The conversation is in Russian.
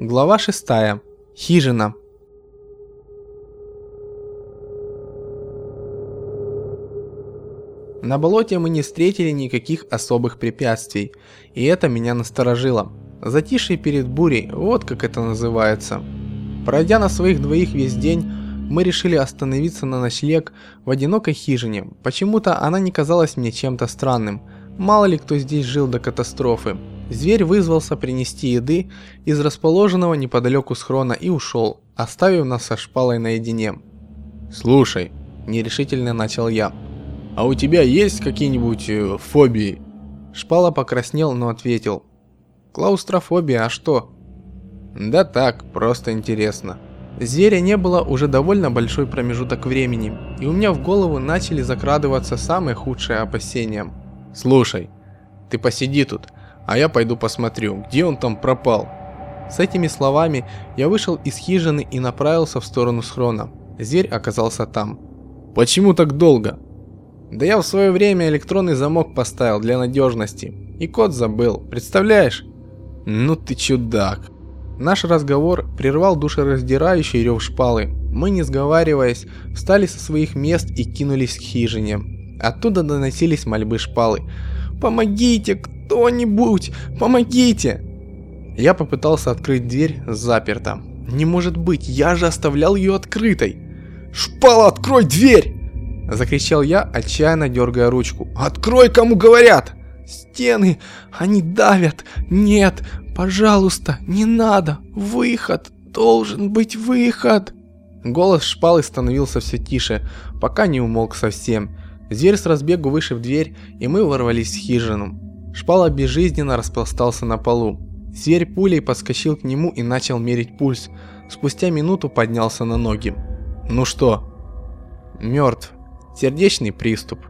Глава 6. Хижина. На болоте мы не встретили никаких особых препятствий, и это меня насторожило. Затишье перед бурей, вот как это называется. Пройдя на своих двоих весь день, мы решили остановиться на ночлег в одинокой хижине. Почему-то она не казалась мне чем-то странным. Мало ли кто здесь жил до катастрофы. Зверь вызвался принести еды из расположенного неподалеку схрона и ушел, оставив нас со шпалой наедине. «Слушай», – нерешительно начал я, – «а у тебя есть какие-нибудь э, фобии?» Шпала покраснел, но ответил. «Клаустрофобия, а что?» «Да так, просто интересно». Зверя не было уже довольно большой промежуток времени, и у меня в голову начали закрадываться самые худшие опасения. «Слушай, ты посиди тут, а я пойду посмотрю, где он там пропал. С этими словами я вышел из хижины и направился в сторону схрона. Зверь оказался там. Почему так долго? Да я в свое время электронный замок поставил для надежности. И код забыл, представляешь? Ну ты чудак. Наш разговор прервал душераздирающий рев шпалы. Мы, не сговариваясь, встали со своих мест и кинулись к хижине. Оттуда доносились мольбы шпалы. «Помогите, кто-нибудь! Помогите!» Я попытался открыть дверь, заперта. «Не может быть, я же оставлял ее открытой!» «Шпала, открой дверь!» Закричал я, отчаянно дергая ручку. «Открой, кому говорят!» «Стены! Они давят! Нет! Пожалуйста, не надо! Выход! Должен быть выход!» Голос шпалы становился все тише, пока не умолк совсем. Зверь с разбегу вышиб дверь, и мы ворвались в хижину. Шпала безжизненно распластался на полу. Зверь пулей подскочил к нему и начал мерить пульс. Спустя минуту поднялся на ноги. «Ну что?» «Мертв. Сердечный приступ».